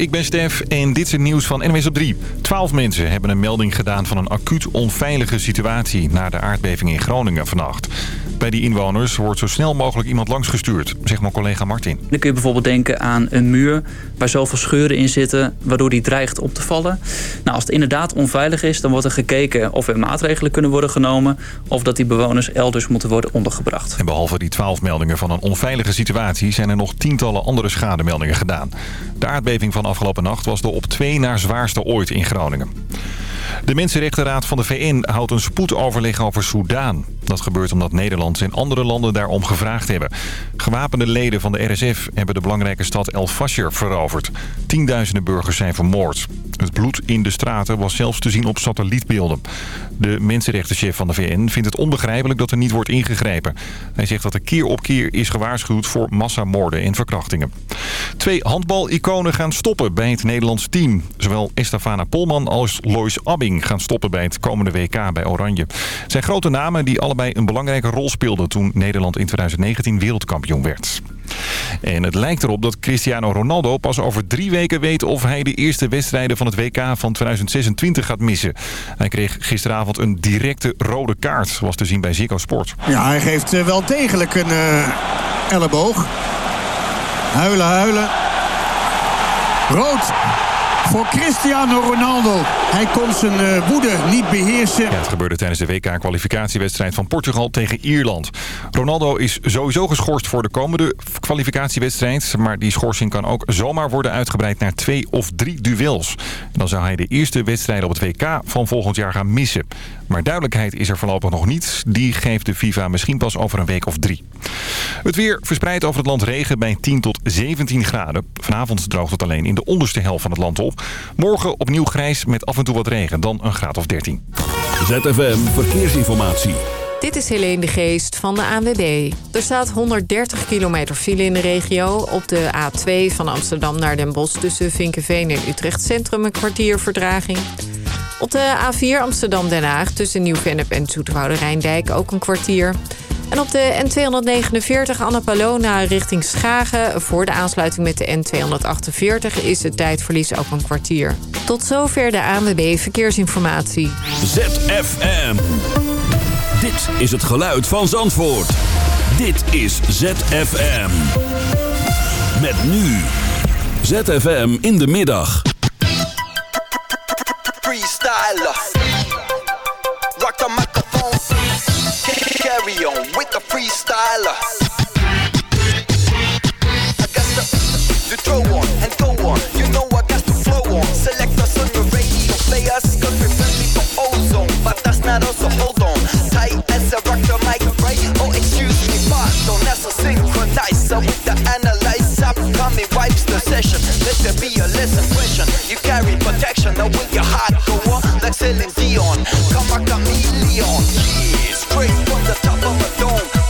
ik ben Stef en dit is het nieuws van NWS op 3. Twaalf mensen hebben een melding gedaan van een acuut onveilige situatie... na de aardbeving in Groningen vannacht. Bij die inwoners wordt zo snel mogelijk iemand langsgestuurd, zegt mijn collega Martin. Dan kun je bijvoorbeeld denken aan een muur waar zoveel scheuren in zitten... waardoor die dreigt op te vallen. Nou, als het inderdaad onveilig is, dan wordt er gekeken of er maatregelen kunnen worden genomen... of dat die bewoners elders moeten worden ondergebracht. En behalve die twaalf meldingen van een onveilige situatie... zijn er nog tientallen andere schademeldingen gedaan. De aardbeving van afgelopen nacht was de op twee na zwaarste ooit in Groningen. De Mensenrechtenraad van de VN houdt een spoedoverleg over Soudaan. Dat gebeurt omdat Nederland en andere landen daarom gevraagd hebben. Gewapende leden van de RSF hebben de belangrijke stad El Fasher veroverd. Tienduizenden burgers zijn vermoord. Het bloed in de straten was zelfs te zien op satellietbeelden. De mensenrechtenchef van de VN vindt het onbegrijpelijk dat er niet wordt ingegrepen. Hij zegt dat er keer op keer is gewaarschuwd voor massamoorden en verkrachtingen. Twee handbal-iconen gaan stoppen bij het Nederlands team. Zowel Estefana Polman als Lois Abbing gaan stoppen bij het komende WK bij Oranje. Zijn grote namen die allebei een belangrijke rol speelden toen Nederland in 2019 wereldkampioen werd. En het lijkt erop dat Cristiano Ronaldo pas over drie weken weet of hij de eerste wedstrijden van het WK van 2026 gaat missen. Hij kreeg gisteravond een directe rode kaart, was te zien bij Ziggo Sport. Ja, hij geeft eh, wel degelijk een uh, elleboog. Huilen, huilen. Rood voor Cristiano Ronaldo. Hij kon zijn uh, woede niet beheersen. Het gebeurde tijdens de WK-kwalificatiewedstrijd van Portugal tegen Ierland. Ronaldo is sowieso geschorst voor de komende kwalificatiewedstrijd. Maar die schorsing kan ook zomaar worden uitgebreid naar twee of drie duels. Dan zou hij de eerste wedstrijd op het WK van volgend jaar gaan missen. Maar duidelijkheid is er voorlopig nog niet. Die geeft de FIFA misschien pas over een week of drie. Het weer verspreidt over het land regen bij 10 tot 17 graden. Vanavond droogt het alleen in de onderste helft van het land op. Morgen opnieuw grijs met af en toe wat regen, dan een graad of 13. ZFM Verkeersinformatie. Dit is Helene de Geest van de ANWB. Er staat 130 kilometer file in de regio. Op de A2 van Amsterdam naar Den Bosch tussen Vinkenveen en Utrecht Centrum een kwartier verdraging. Op de A4 Amsterdam-Den Haag tussen Nieuw-Vennep en Zoeterwoude Rijndijk ook een kwartier. En op de N249 Annapolona richting Schagen... voor de aansluiting met de N248 is het tijdverlies ook een kwartier. Tot zover de ANWB Verkeersinformatie. ZFM. Dit is het geluid van Zandvoort. Dit is ZFM. Met nu. ZFM in de middag. Carry on with the freestyler. I got to, to throw on and go on. You know I got to flow on. Select us on the radio. Play us cause we're friendly for ozone. But that's not us, so hold on. Tight as a rock the mic, right? Oh, excuse me, pardon. That's a synchronizer with the analyzer. Coming wipes the session. Let there be a lesson question. You carry protection. Now will your heart go on? Like Celine Dion. Come a chameleon. Yeah, the top of a dome.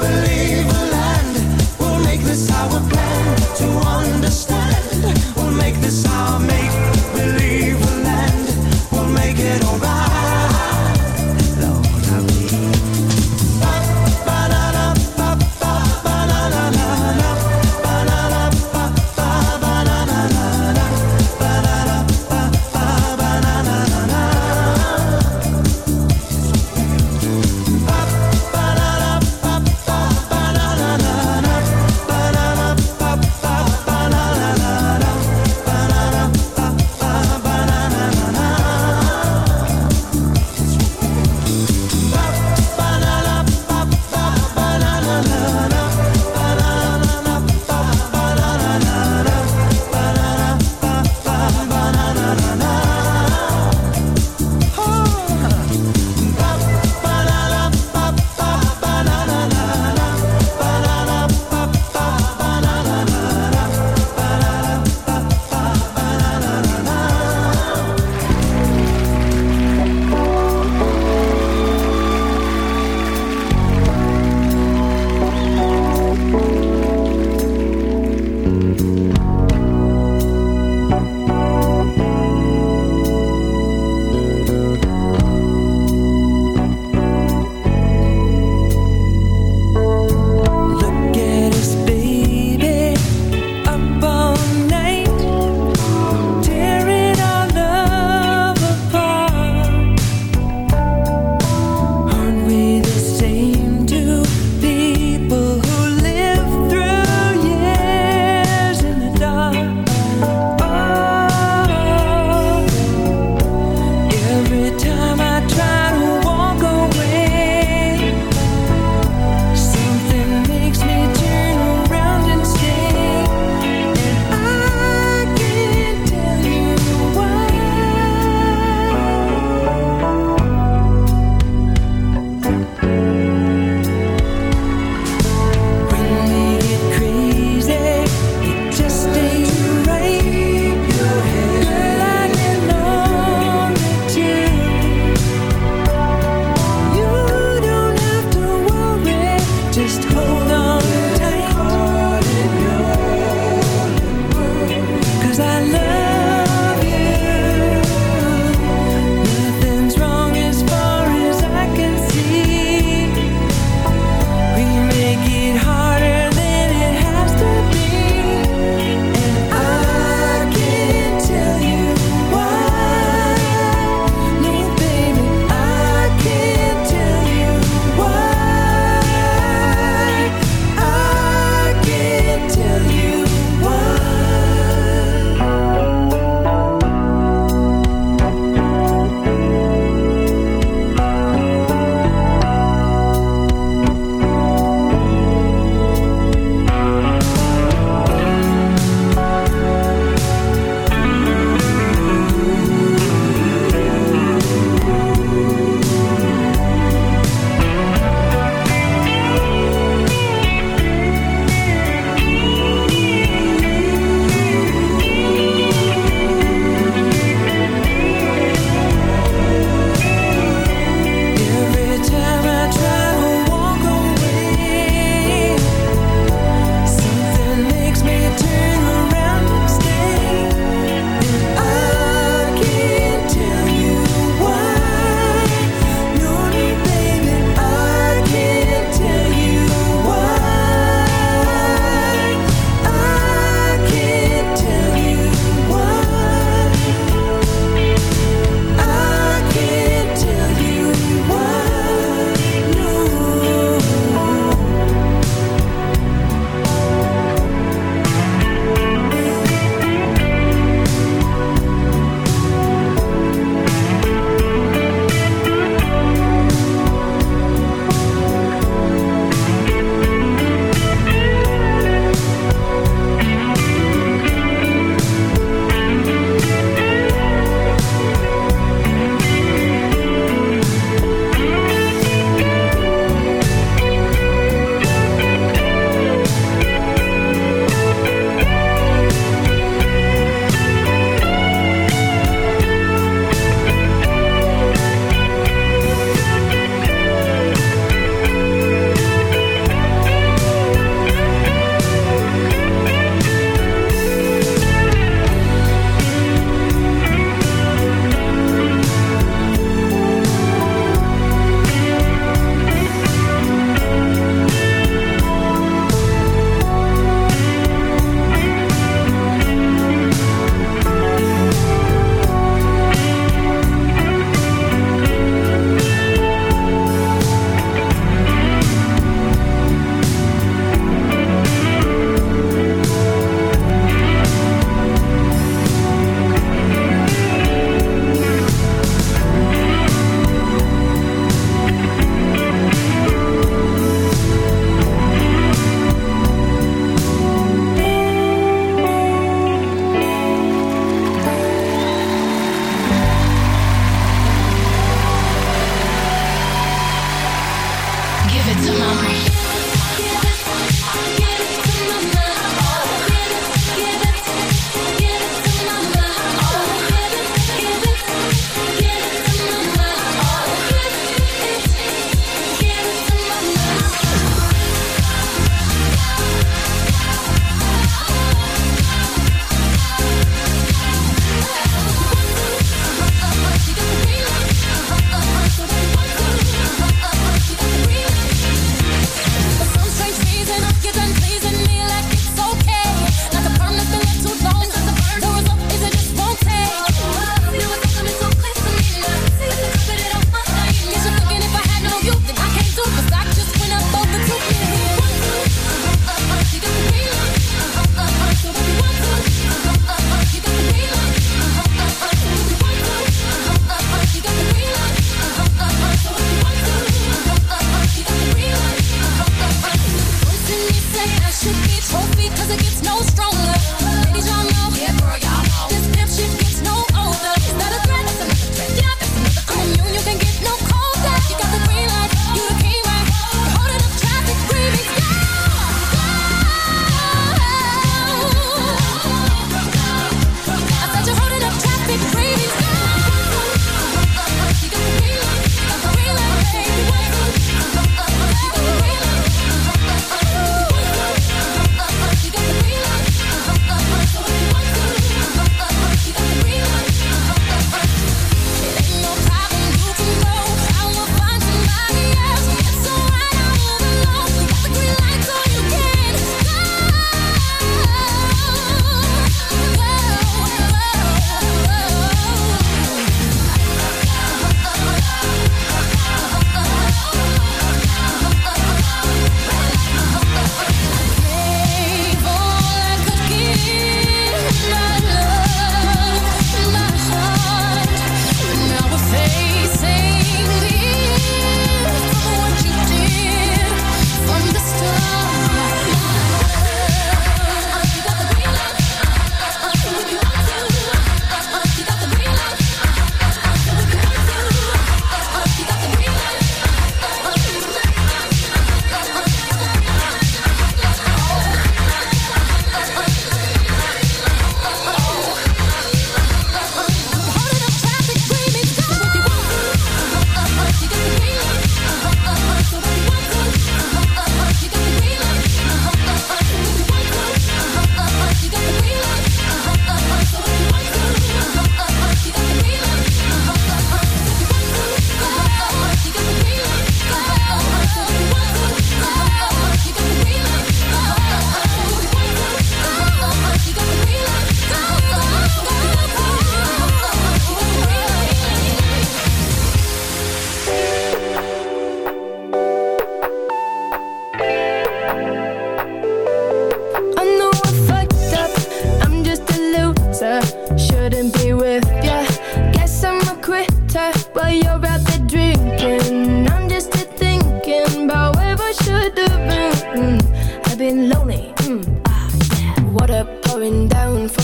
believe a land will make this our plan to understand.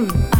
Mm.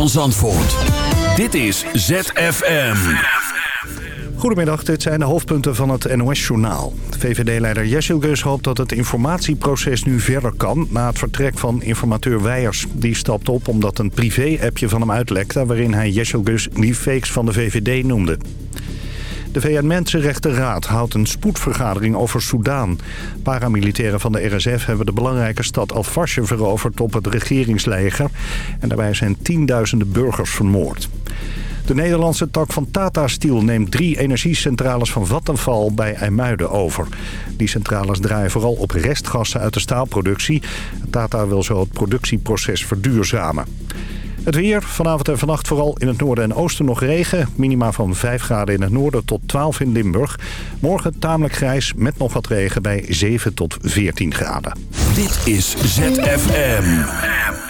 van Zandvoort. Dit is ZFM. Goedemiddag, dit zijn de hoofdpunten van het NOS-journaal. VVD-leider Jeshilgeus hoopt dat het informatieproces nu verder kan... na het vertrek van informateur Weijers. Die stapt op omdat een privé-appje van hem uitlekte... waarin hij Jessil Geus die fakes van de VVD noemde. De VN-Mensenrechtenraad houdt een spoedvergadering over Soedan. Paramilitairen van de RSF hebben de belangrijke stad Al-Fasher veroverd op het regeringsleger. En daarbij zijn tienduizenden burgers vermoord. De Nederlandse tak van Tata Steel neemt drie energiecentrales van Vattenfall bij IJmuiden over. Die centrales draaien vooral op restgassen uit de staalproductie. Tata wil zo het productieproces verduurzamen. Het weer, vanavond en vannacht vooral in het noorden en oosten nog regen. Minima van 5 graden in het noorden tot 12 in Limburg. Morgen tamelijk grijs met nog wat regen bij 7 tot 14 graden. Dit is ZFM.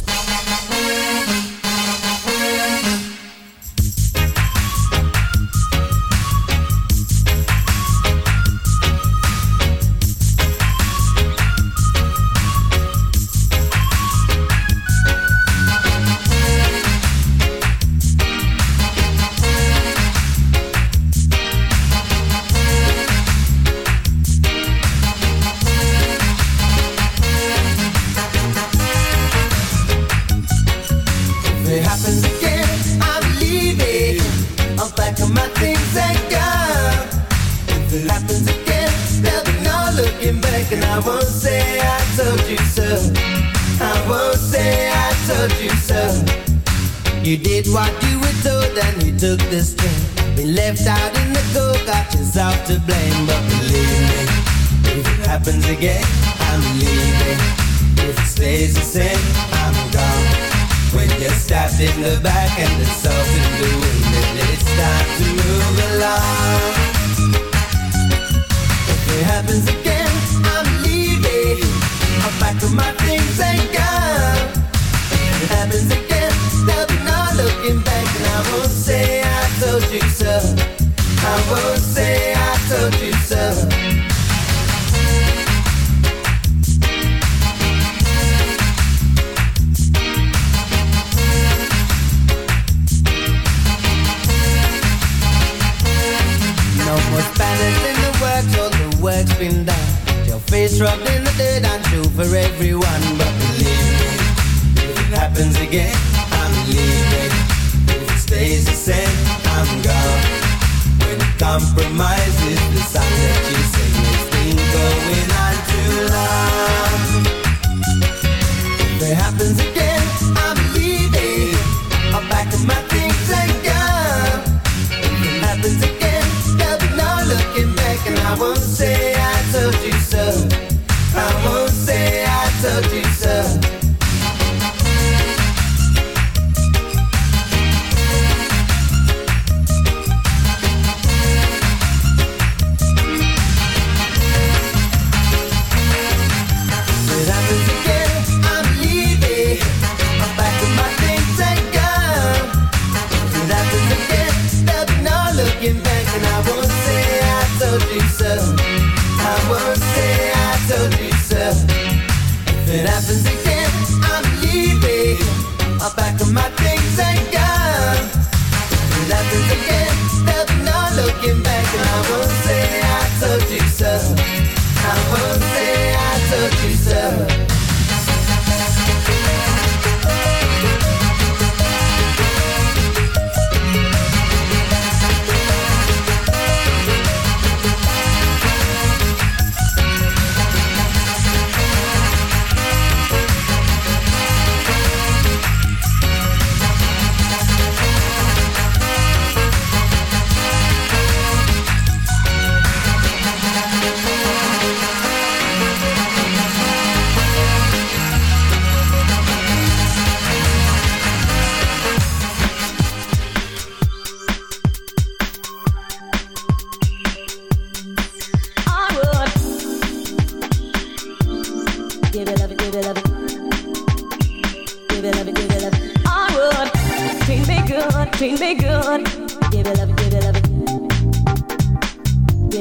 Happens again, I'm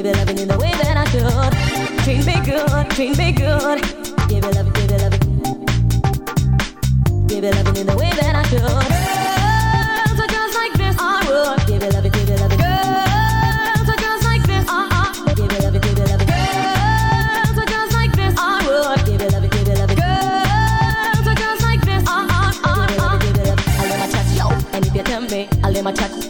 give it love in the way that I should. Treat me good, treat me good. Give it love, give it love, give it love in the way that I should. Girls are like this. I would give give. Girls are like this. Uh uh. Give give. Girls are like this. I would give give this. Uh. I my and if you tell me, I let my chat.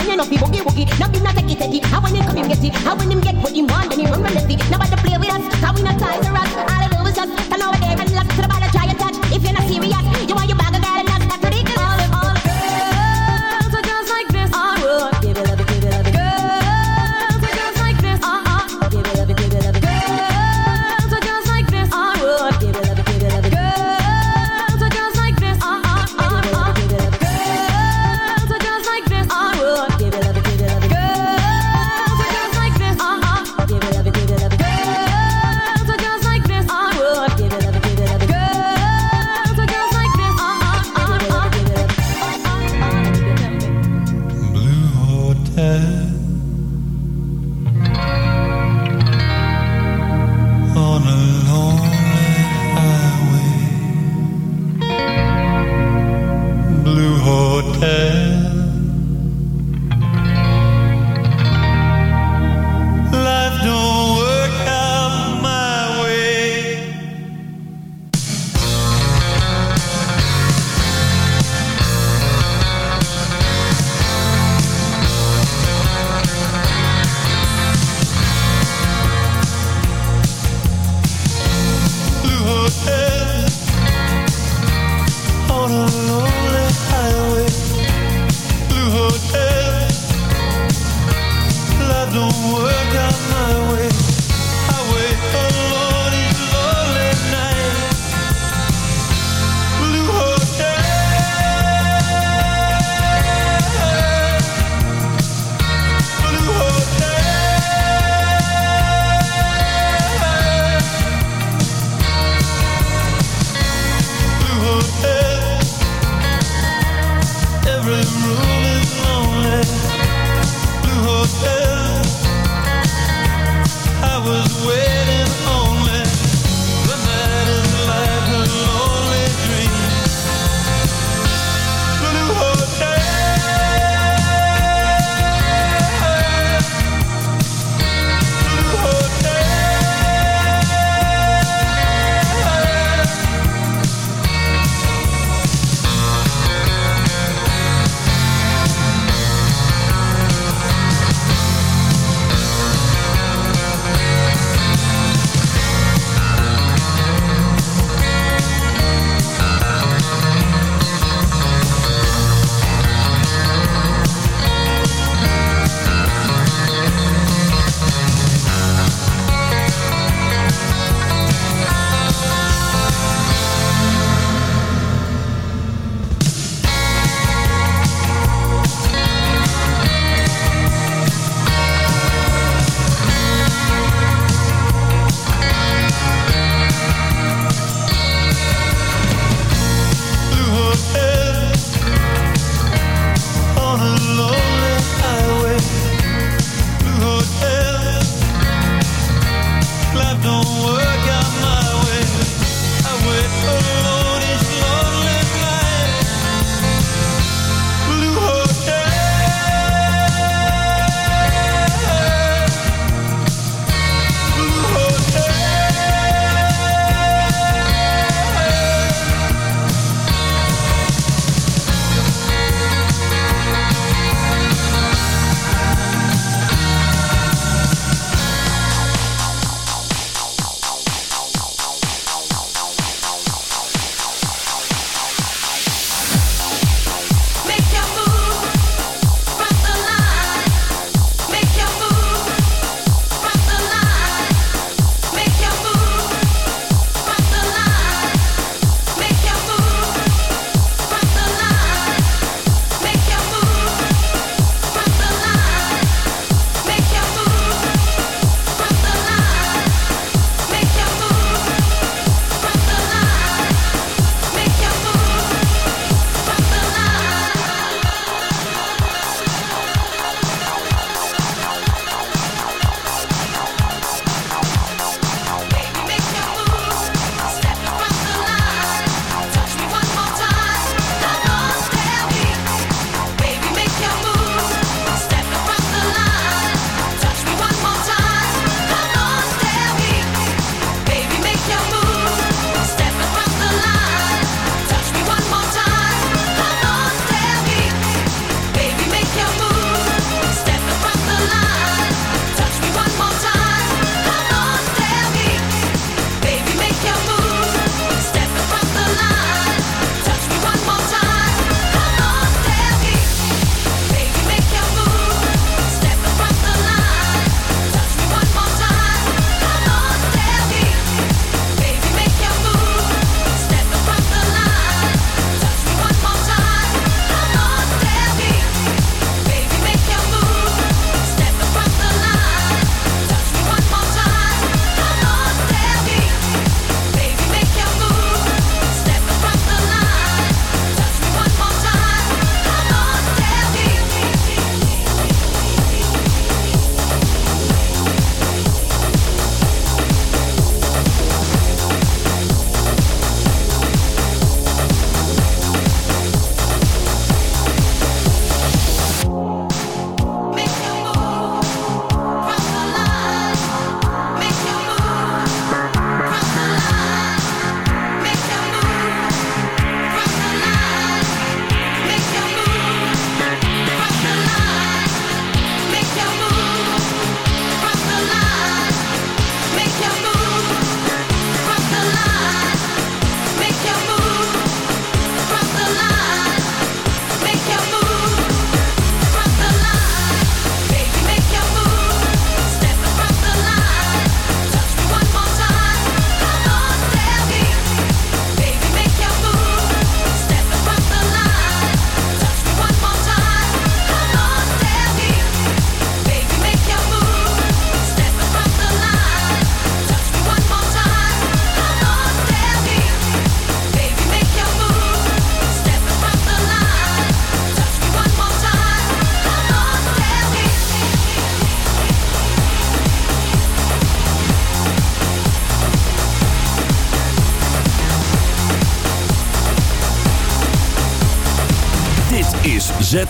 man, you know fi boogie woogie. No be not take it steady. How when him come him get it. How when him get what him want, then he run relentlessly. Nobody play with us. How we not ties the rats. All I do is just turn over there and lock to the ball try and touch. If you're not serious,